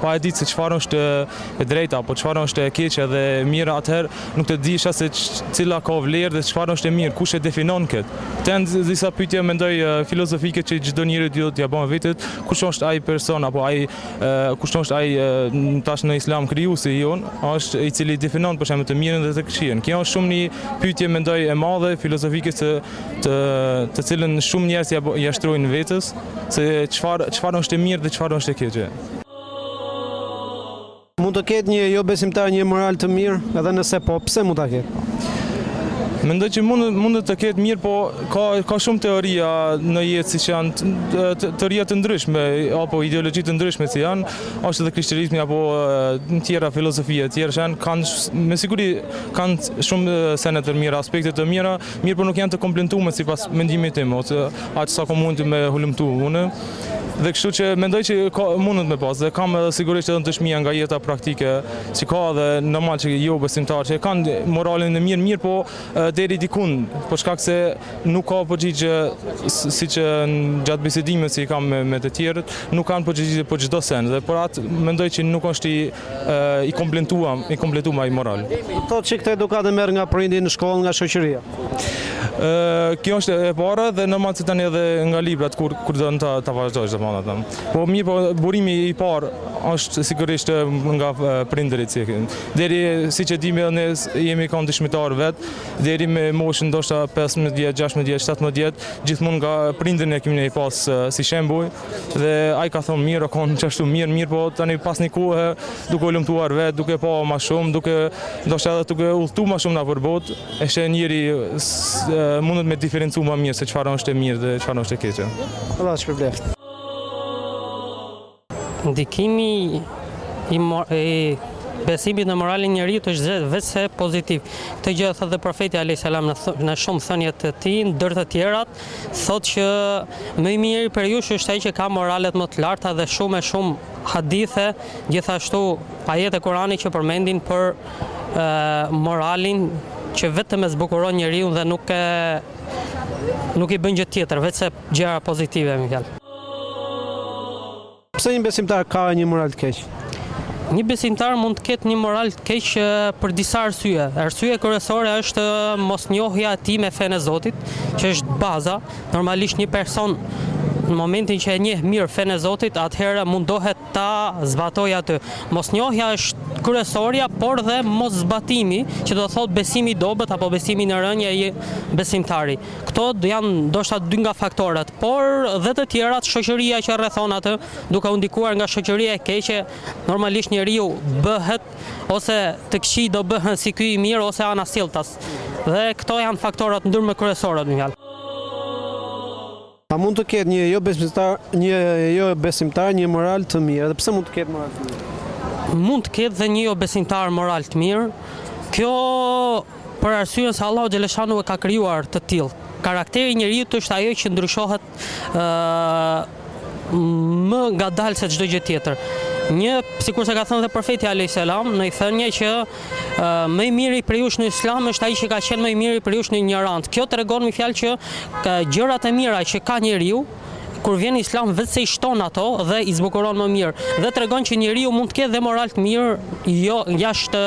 pa e ditë se çfarë është e drejta, apo çfarë është e keqja dhe e mira, atëherë nuk do t'dishim se cila ka vlerë dhe çfarë është e mirë, kush e definon këtë. Këto janë disa pyetje mendoj filozofike që çdo njeri duhet t'ia bëjë vetit, kush është ai person apo ai kush është ai tash në Islam Krijuesi jonë, është ai i cili definon për shembull të mirën dhe të keqen. Kjo është shumë një pyetje mendoj e madhe filozofike se të cilën shumë njerëz ia shtrojnë vetes se çfarë çfarë është e mirë dhe çfarë është e keqe. Mund të ketë një jobesimtar një moral të mirë, edhe nëse po, pse mund ta ketë? Mendoj që mund mund të ketë mirë, po ka ka shumë teoria në jetë siç janë teoria të ndryshme apo ideologji të ndryshme siç janë, është edhe krishterizmi apo të tjera filozofia të tjera janë kanë me siguri kanë shumë sene të mira, aspekte të mira, Mirëpo nuk janë të kompletume sipas mendimit tim, ose aqë sa kom mund të me hulumtu unë, dhe kështu që mendoj që ka, mundet me pas, dhe kam edhe sigurisht edhe dëshmia nga jeta praktike, që ka edhe normal që jo besimtar, që kanë moralin e mirë, mirëpo deri dikun, për shkak se nuk ka përgjigje, siç gjatë bisedimeve që i kam me të tjerët, nuk kanë përgjigje për çdo sen, dhe për atë mendoj që nuk është i i kompletuar, i kompletuar ai moral. Thotë që këtë edukatë e merr nga prindi në shkollë, nga shoqëria. Ë kjo është e para dhe domethënë tani edhe nga librat kur kur do të ta vazhdojë domethënë. Po mirë, po burimi i parë është sigurisht nga prindërit që kanë. Deri siç e dimë ne jemi kanë dëshmitar vet, deri me moshën ndoshta 15 vjet, 16 vjet, 17 vjet, gjithmonë nga prindërit i kemi ne pas si shembull. Dhe ai ka thonë mirë, konë që ashtu mirë, mirë, po tani pas një kohë, duke hulumtuar vetë, duke pa ma shumë, duke ndoshta edhe duke udhëtu ma shumë nëpër botë, e sheh njeri mundet me diferencu ma mirë se çfarë është e mirë dhe çfarë është e keqe. Allahu të shpërbleftë. Ndikimi i besimit në moralin e njeriut është veçse pozitiv. Këtë gjë e thotë dhe profeti a.s. në shumë thënie të tij, ndër të tjerat, thotë që më i miri prej jush është ai që ka moralet më të larta dhe shumë e shumë hadithe, gjithashtu ajete Kur'ani që përmendin për e, moralin që vetëm e zbukuron njeriun dhe nuk e nuk i bën gjë tjetër, veçse gjëra pozitive, me fjalë. Pse një besimtar ka një moral të keq? Një besimtar mund të ketë një moral të keq për disa arsye. Arsye kryesore është mosnjohja e tij me fenë e Zotit, që është baza. Normalisht një person në momentin që e njeh mirë fenë e Zotit, atëherë mundohet ta zbatojë atë. Mosnjohja është kryesorja, por dhe mos zbatimi, që do thotë besimi i dobët apo besimi në rënje e besimtarit. Këto janë ndoshta dy nga faktorët, por dhe të tjerat, shoqëria që rrethon atë, duke u ndikuar nga shoqëria e keqe, normalisht njeriu bëhet ose të këqij do bëhen si ky i mirë ose anasjelltas. Dhe këto janë faktorët ndër më kryesorët me një fjalë. A mund të ketë një jobesimtar, një jobesimtar një moral të mirë dhe pse mund të ketë moral të mirë? Mund të ketë dhe një jobesimtar moral të mirë. Kjo Për arsye se Allahu xheleshanuhu e ka krijuar të tillë. Karakteri i njeriut është ajo që ndryshohet më ngadalë se çdo gjë tjetër. Një, sikurse ka thënë dhe profeti alejhi selam në një thënie që më i miri prej jush në Islam është ai që ka qenë më i miri prej jush në injorancë. Kjo tregon me fjalë që gjërat e mira që ka njeriu kur vjen në Islam veçse i shton ato dhe i zbukuron më mirë dhe tregon që njeriu mund të ketë dhe moral të mirë jo jashtë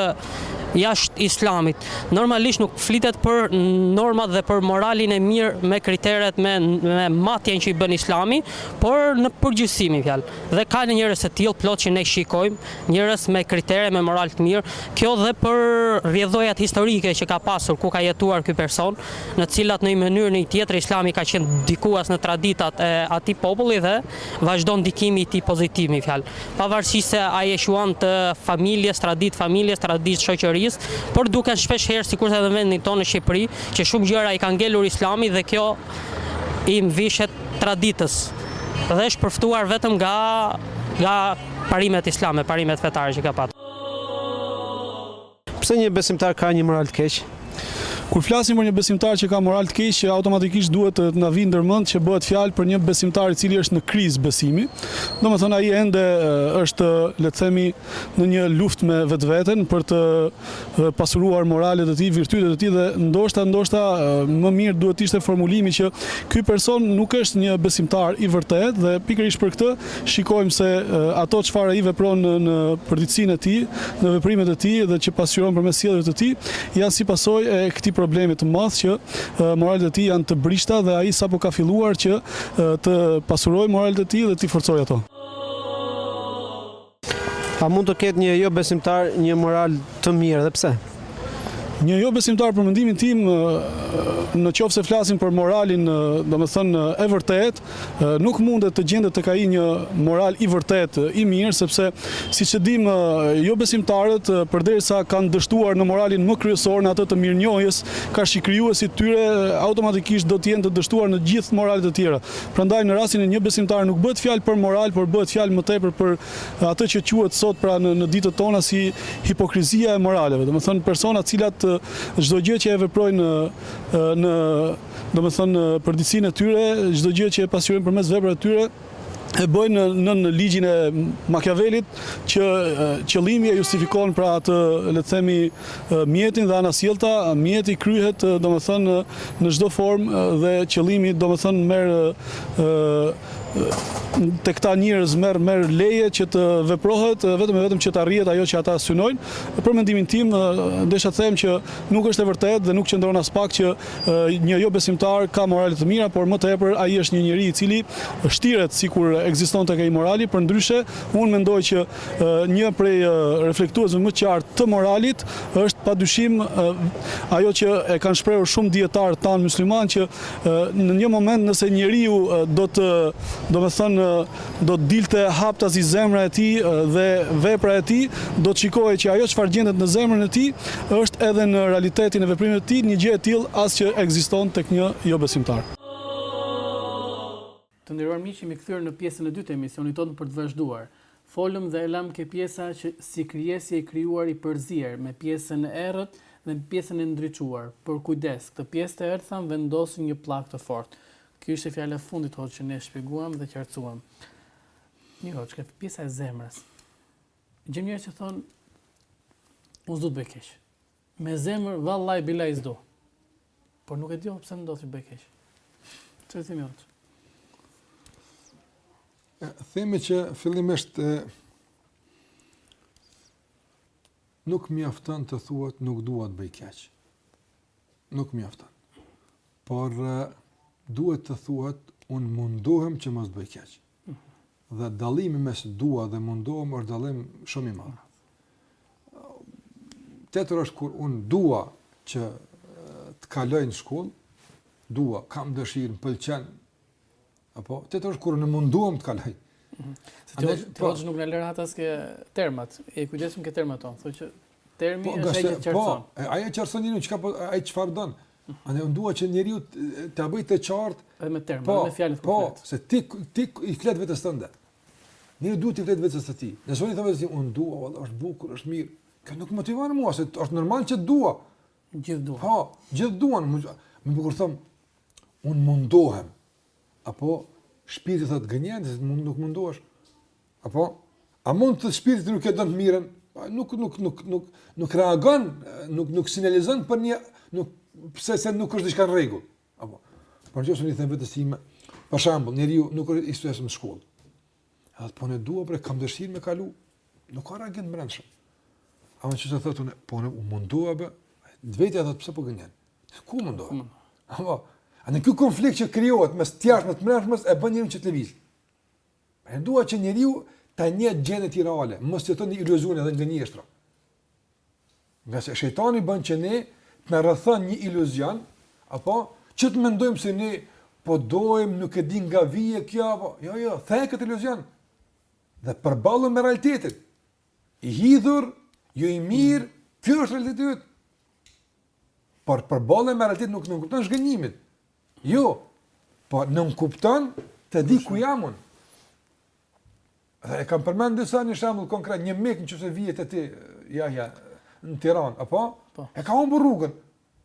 jashtë Islamit. Normalisht nuk flitet për normat dhe për moralin e mirë me kriteret me me matjen që i bën Islami, por në përgjithësi me fjalë. Dhe ka njerëz të tillë plot që ne shikojmë, njerëz me kritere me moral të mirë, kjo dhe për rrjedhojat historike që ka pasur ku ka jetuar ky person, në të cilat në një mënyrë në një tjetër Islami ka qenë ndikuas në traditat e atij populli dhe vazhdon ndikimi i tij pozitiv me fjalë. Pavarësisht se ai e quan të familjes, traditë familjes, traditë shoqërisë, por duken shpesh herë sikurse edhe në vendin tonë në Shqipëri, që shumë gjëra i ka ngelur Islami dhe kjo i mvishet traditës dhe është përftuar vetëm nga nga parimet islame, parimet fetare që ka patur. Pse një besimtar ka një moral të keq? Kur flasim për një besimtar që ka moral të keq, automatikisht duhet të na vijë ndërmend që bëhet fjalë për një besimtar i cili është në krizë besimi. Domethënë ai ende është, le të themi, në një luftë me vetveten për të pasuruar moralet e tij, virtytet e tij dhe ndoshta ndoshta më mirë duhet të ishte formulimi që ky person nuk është një besimtar i vërtetë dhe pikërisht për këtë Shikojmë se ato çfarë ai vepron në përditësinë e tij, në veprimet e tij dhe që pasqyron përmes sjelljes të tij, janë si pasojë e këtij problemi të madh që moralet e tij janë të brishta dhe ai sapo ka filluar që të pasurojë moralet e tij dhe t'i forcojë ato. A mund të ketë një jobesimtar një moral të mirë dhe pse? Një jobesimtar për mendimin tim, në qoftë se flasim për moralin, domethënë e vërtetë, nuk mundet të gjendet tek ai një moral i vërtetë, i mirë, sepse siç e dimë, jobesimtarët përderisa kanë dështuar në moralin më kryesor, në atë të mirënjohjes, karshi Krijuesit të tyre, automatikisht do të jenë të dështuar në të gjithë moralet e tjera. Prandaj në rastin e një besimtari nuk bëhet fjalë për moral, por bëhet fjalë më tepër për atë që quhet sot pra në, në ditët tona si hipokrizia e moraleve. Domethënë persona të cilat çdo gjë që e veprojnë në domethënë përditësinë e tyre, çdo gjë që e pasqyrojnë përmes veprave të tyre, e bëjnë nën ligjin e Makiavelit që qëllimi e justifikon pra atë le të themi mjetin dhe anasjellta, mjeti kryhet domethënë në çdo formë dhe qëllimi domethënë merr te këta njerëz merr merr leje që të veprohet vetëm e vetëm që të arrihet ajo që ata synojnë. Për mendimin tim, desha të them që nuk është e vërtetë dhe nuk qëndron aspak që një jobesimtar ka morale të mira, por më tepër ai është një njeri i cili shtiret sikur ekziston tek ai morali, përndryshe, unë mendoj që Një prej reflektuesve më qartë të moralit është pa dyshim ajo që e kanë shprehur shumë dijetarë tanë muslimanë që në një moment nëse njeriu domethënë do të dilte haptasi zemra e tij dhe vepra e tij do të shikohej që ajo çfarë gjendet në zemrën e tij është edhe në realitetin e veprimit të tij një gjë e tillë as që ekziston tek një jobesimtar. Të nderuar miq jemi kthyer në pjesën e dytë të emisionit tonë për të vazhduar. Folëm dhe e lamë ke pjesa që si krijesë je i krijuar i përzier me pjesën e errët dhe me pjesën e ndriçuar, por kujdes, këtë pjesë të errtë thamë vendos një pllakë të fortë. Kjo ishte fjala e fundit hoxhë që ne shpjeguam dhe qartësuam. Mirë hoxhë, ke pjesa e zemrës. Gjejmë njerëz që thonë unë s'do të bëj keq. Me zemër vallaj bilaj s'do. Por nuk e di pse më ndodh të bëj keq. Çfarë t'i themi hoxhë? Themi që fillimisht e, nuk mjafton të thuash nuk dua të bëj keq. Nuk mjafton. Por duhet të thuash un mundohem që mos të bëj keq. dhe dallimi mes dua dhe mundohem është dallim shumë i madh. Tjetër është kur un dua që të kaloj në shkollë, dua, kam dëshirë, më pëlqen. Apo tjetër është kur un mundohem të kaloj. Mhm. Se ti ti po, nuk na le rahat ke termat. E kujdesemi ke termat tonë, thonë që termi po, është ai që qartëson. Po, ai e qartëson një çka po ai çfarë don. Andaj unë dua që njeriu ta bëj të qartë edhe me terma, po, me fjalët po, konkret. Po, se ti ti i flet vetes tënde. Njeriu duhet t'i flet vetes së tij. Nëse unë i them se unë dua, valla, është bukur, është mirë. Kjo nuk motivon mua, se është normal që dua. Gjithë duan. Po, gjithë duan. Ama kur them, unë mundohem. Apo shpirti thotë gënjen, se nuk mundohesh. Apo a mund të shpirti nuk e don të mirën? Nuk nuk nuk nuk nuk reagon, nuk nuk sinjalizon për një se nuk është diçka në rregull. Apo. Por nëse un i them vetes time. Për shembull, njeriu nuk është i suksesshëm në shkollë. Edhe po un dua por kam dëshirë me kalu. Nuk ka reagim të brendshëm. Ama nëse thotë unë, po unë u mundova bë. Vetja thotë pse po gënjen. Ku mundova? Apo. Andaj ky konflikt që krijohet mes të jashtmes me të brendshmes e bën njeriun që të lëviz. E dua që njeriu ta njeh gjendjen e tij reale, mos të jeton në iluzione dhe në gënjeshtra. Ngase shejtani bën që ne të na rrethon një iluzion, apo që të mendojmë se ne po dojmë, nuk e dimë nga vjen kjo apo, jo, jo, theje këtë iluzion. Dhe përballu me realitetin. I hidhur, jo i mirë, ky është realiteti yt. Por përballja me realitetin nuk nënkupton zhgënjimin. Jo, po nënkupton të di ku jam unë. Dhe e kam përmend disa herë një shembull konkret, një mik nëse vjen te ti, ja ja, në Tiranë, apo? Po. E ka humbur rrugën.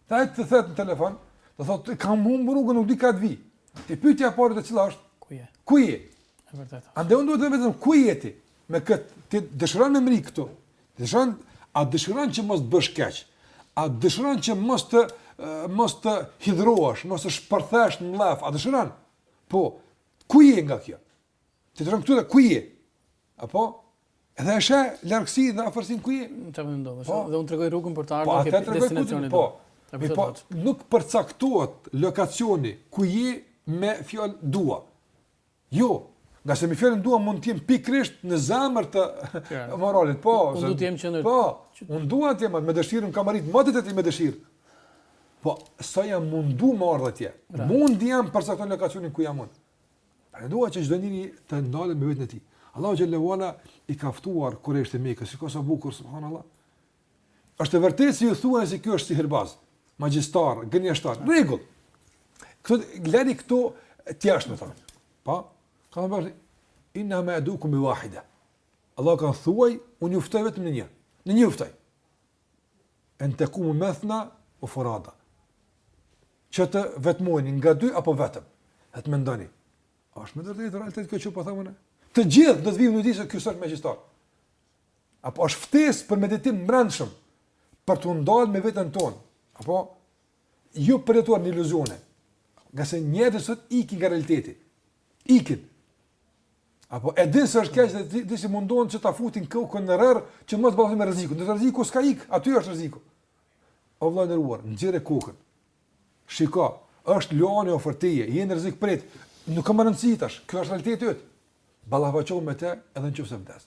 Dhe ai të thotë në telefon, do thotë kam humbur rrugën, nuk di kah t'vij. Ti pyetja e parë ty cila është? Ku je? Ku je? Është vërtet. Andaj unë duhet të pyes ku je ti? Meqë ti dëshiron me mri këtu. Dëshiron, a dëshiron që mos të bësh keq? A dëshiron që mos të mos të hidhrohesh, mos të shpërthesh në mllef? A dëshiron? Po, ku je nga kjo? Ti dëshiron këtu dhe ku je? Apo Edhe e sheh largësinë dhe afërsinë ku je? Të vendndodhjen, po, dhe unë të tregoj rrugën për të ardhë po, në këtë destinacion. Po, po, po, po, nuk përcaktohet lokacioni ku je me fjalën dua. Jo, ngase me fjalën dua mund të jem pikërisht në zemër të moralit. Po, unë do të jem në qendër Po, unë dua të jem me dëshirën kam arrit më të me dëshirë. Po, sa jam mundu me ardhë atje. Pra. Unë e kam përcaktuar lokacionin ku jam unë. Pra e dua që çdo njeri të ndalë me veten e tij. Allahu xhallahu ala i ka ftuar kurejshët e Mekës, shikoje sa bukur subhanallahu. Është e vërtetë se ju thoni se ky është sihirbaz, magjistar, gënjeshtar. Në rregull. Këto lëri, këto të jashtme thonë. Po. Kul innama adukum bi wahida. Allahu tha thuaj, unë ju ftoj vetëm në një. Në një ftoj. En takum mathna u furada. Që të vetmoheni nga dy apo vetëm. E të mendoni. A është me të vërtetë realitet kjo që po thamë ne? Të gjithë do ta dinin se ky është magjistar. Apo është ftesë për meditim të brendshëm, për t'u ndalë me veten tonë. Apo jo, jo për të jetuar në iluzione. Ngase njerëzit sot ikin nga realiteti. Ikin. Apo e din se është keq dhe disi mundohen që ta futin kokën në rërë që mos bëhet më rreziku. Po rreziku s'ka ik, aty është rreziku. O vëlla i nderuar, nxirre kokën. Shiko, është luani afër teje, je në rrezik prit. Nuk ka më rëndësi tash. Ky është realiteti yt. Ballafaqohu me të edhe nëse vdes.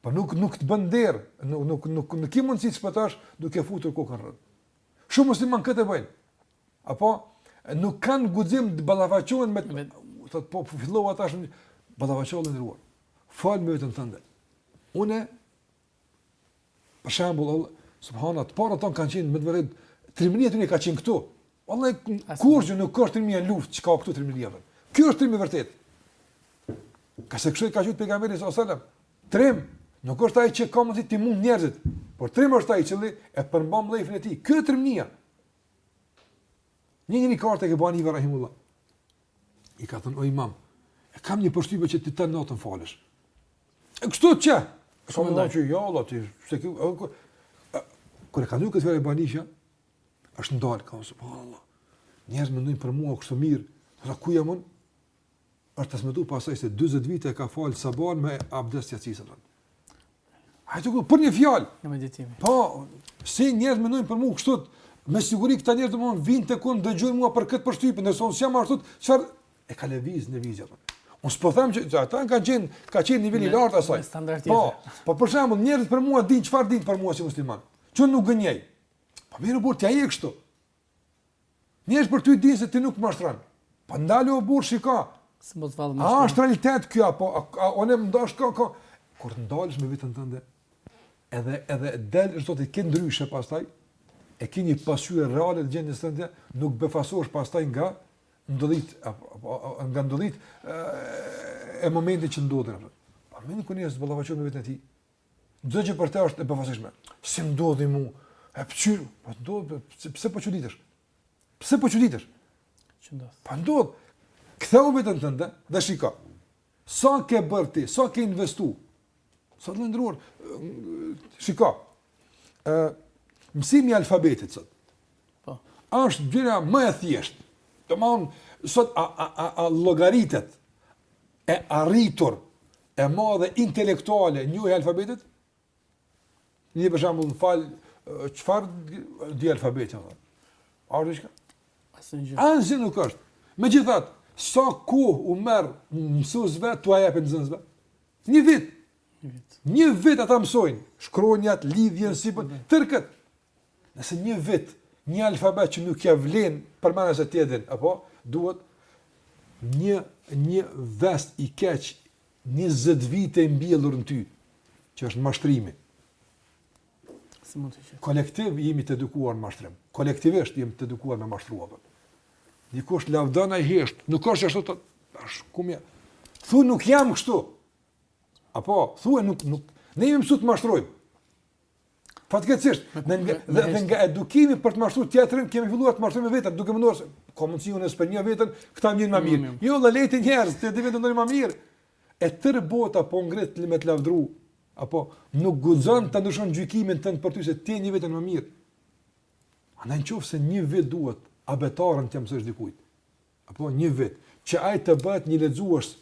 Po nuk nuk të bën nder, nuk nuk nuk nuk ke mundësi të shpëtosh duke futur kokën në rërë. Shumë muslimanë këtë bëjnë. Apo nuk kanë guxim të ballafaqohen me të, thotë po, po fillova tash ballafaqohu, i nderuar. Fol me veten tënde. Unë Për shembull, Allah subhana të parët tonë kanë qenë me të vërtetë trimëria tyre ka qenë këtu. Vallahi kurrë nuk ka trimëri në luftë çka ka këtu trimëria. Ky është trim i vërtetë. Ngase kështu e ka thënë pejgamberi sallallahu alajhi wasallam. Trim nuk është ai që ka mundësi t'i mundë njerëzit, por trim është ai që e përmban mllefin e tij. Kjo është trimëria. Një njeri ka ardhë te bani Ibrahimullah. I ka thënë o imam, e kam një përshtypje që ti tërë natën falesh. Kështu që, sa më që ja Allah, ti, se ki, kur e ka dëgju këtë fjalë Ebu Hanifja, është ndalë, ka thënë subhanallah, njerëzit mendojnë për mua, kështu mirë, sa ku jam unë, është transmetu pasaj se 20 vite e ka falë sabahun me abdes të jacisë, Allah. A të ku, për një fjallë, një meditim, po, si njerëzit mendojnë për mua, kështu, me siguri këta njerëzit më vijnë të më dëgjojnë mua për këtë përshtypje, nëse unë s'jam ashtu, çfarë, e ka lëviz, në lëvizje apo. Unë s'po them që ata kanë qenë, ka qenë niveli i lartë i asaj. Po, po për shembull, njerëzit për mua din çfarë din për mua si musliman. Që nuk gënjej. Po mirë o burrë, ti a je kështu. Njerëzit për ty din se ti nuk mashtron. Po ndalu o burrë shiko. Se mos vallë më. A është realitet kjo apo unë mendoj, kur, kur të ndalesh me veten tënde? Edhe edhe del çdo të keqe ndryshe pastaj e ke një pasqyrë reale të gjendjes tënde, nuk befasohesh pastaj nga ndodhitë nga ndodhitë e momentit që ndodhin apo po më, kur nuk ballafaqohet me veten e tij çdo gjë për të është e befasueshme si ndodhi mu e këqyr po ndodh pse pse po çuditesh pse po çuditesh ç'ndodh po ndodh kthehu veten tënde dhe shiko Sa ke bërë ti, sa ke investu? Sa të ëndërruar, shiko, e, mësimi i alfabetit sot, po. është gjëja më e thjeshtë, domethënë, sot a, a, a, a logaritet e arritur e madhe intelektuale njohja e alfabetit? Një për shembull, filan, çfarë, di alfabetin, më thonë? A është diçka? Asgjë. Asgjë nuk është. Megjithatë, sa kohë u merr mësuesve t'ua japin nxënësve? Një vit. Një vit. Një vit ata mësojnë, shkronjat, lidhjen si po tërkët. Nëse një vit, një alfabet që nuk ia vlen përmendja se ti e din, apo duhet një një ves i keq 20 vite i mbjellur në ty, që është mashtrimi. Si mund të jetë? Kolektiv jemi të edukuar në mashtrim. Kolektivisht jemi të edukuar në mashtrim. Dikush lavdon ai hesht, nuk është ashtu t'i thash, kush më. Thuaj nuk jam kështu. Apo, thuaj nuk nuk ne jemi mësuar të mashtrojmë. Fatkeqësisht, dhe nga, dhe, dhe nga edukimi për të mashtruar tjetrin, kemi filluar të mashtrojmë veten, duke menduar se ka mundësi unë s'po e njoh veten, këta më njohin më mirë. Jo, lëri njerëzit, ti duhet ta njohësh më mirë. E tërë bota po u ngrit me të lavdru, apo nuk guxon të ndryshosh gjykimin tënd për ty se ti e njeh veten më mirë. Andaj nëse një vit duhet abetaren t'ia mësosh dikujt. apo një vit, që ai të bëhet një lexues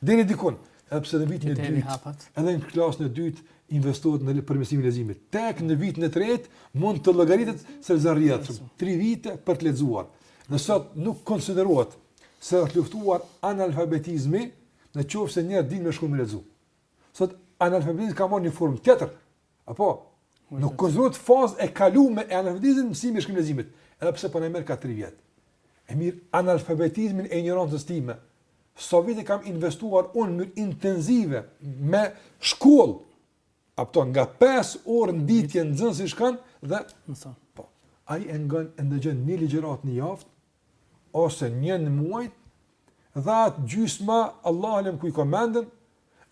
deri dikun, sepse në vitin e dytë, edhe në klasën e dytë investohet në përmirësimin e leximit. Tek në vitin e tretë mund të llogaritet se i ka arrit 3 vite për të lexuar. E sot nuk konsiderohet se është luftuar analfabetizmi në qoftë se njerëzit dinë me shkruar me lexu. Sot analfabetizmi ka marrë një formë tjetër, Apo, nuk konsiderohet fazë e kaluar e analfabetizmit me mësimin e shkrimit dhe leximit, edhe pse po na merr katër vjet. E mirë, analfabetizmin e injorancës time, sa vite kam investuar unë në mënyrë intensive me shkollë, apëto nga 5 orë në ditë që nxënësi shkon dhe... Në sa? Po, ai e ngon e ndëgjon një ligjëratë në javë, ose një në muajt, dhe atë gjysma Allahu alem ku i ka mendjen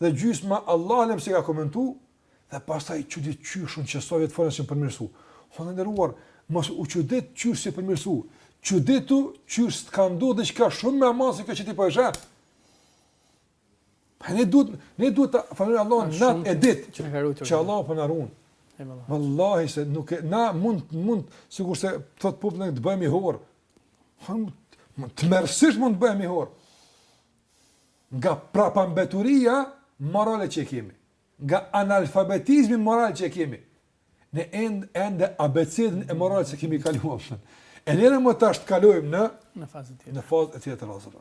dhe gjysma Allahu alem si ka komentu dhe pastaj çuditet qysh unë qe sa vjet falna s'jam përmirësu. I nderuar, mos u çudit qysh s'je përmirësu, çuditu qysh s'të ka ndodhë diqka shumë më e madhe se kjo që ti po e sheh. Pa ne duhet, ne duhet të falënderojmë Allahun natë e ditë që na ka ruajtur. Që Allahu po na ruan. Wallahi se nuk e, na mund mund sikurse thot populli të bëhemi hor. Mund të... mrrësisht mund të bëhemi hor. Nga prapambeturia morale që kemi. Nga analfabetizmi moral që e kemi. Ne ende ende abecedën e moralit s'e kemi kaluar. E lere më tash të kalojmë në në fazën tjetër. Në fazën tjetër ose.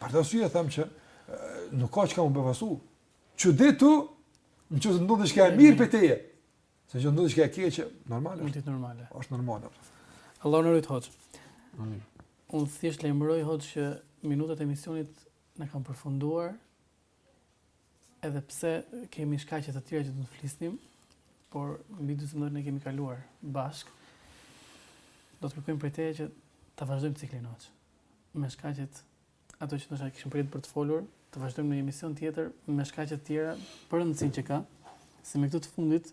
Për atë arsye them që nuk ka çka më befasu. Çuditu, në qoftë se ndodh diçka e mirë prej teje. Se që ndodh diçka e keqe, normale. Mund të jetë normale. Është normale. Allahu na rujtë hoxhë. Amin. Unë thjesht lajmëroj hoxhë që minutat e emisionit na kanë përfunduar Edhe pse kemi shkaqe të tjera që do të flisnim, por mbi dymbëdhjetë ne kemi kaluar bashkë. Do të kërkojmë prej teje që ta vazhdojmë ciklin hoxhë. Me shkaqet ato që ndoshta kishim pritur për të folur, të vazhdojmë në një emision tjetër me shkaqe të tjera për rëndësinë që ka, si me këto të fundit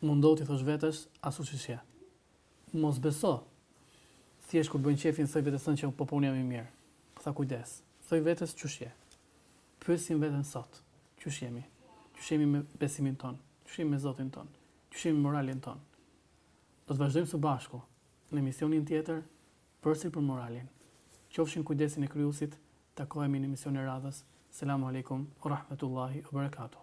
Mundohu t'i thosh vetes ashtu siç je. Mos beso! Thjesht kur të bëjnë qejfin thoj vetes se që po po unë jam i mirë. Ki kujdes. Thoj vetes qysh je. Pyesim veten sot, qysh jemi? Qysh jemi me besimin tonë? Qysh jemi me Zotin tonë? Qysh jemi me moralin tonë? Do të vazhdojmë së bashku në emisionin tjetër përsëri për moralin. Qofshi në kujdesin e Krijuesit, takohemi në emisionin e radhës. Selamu alejkum, ve rahmetullahi, ve berekatuhu.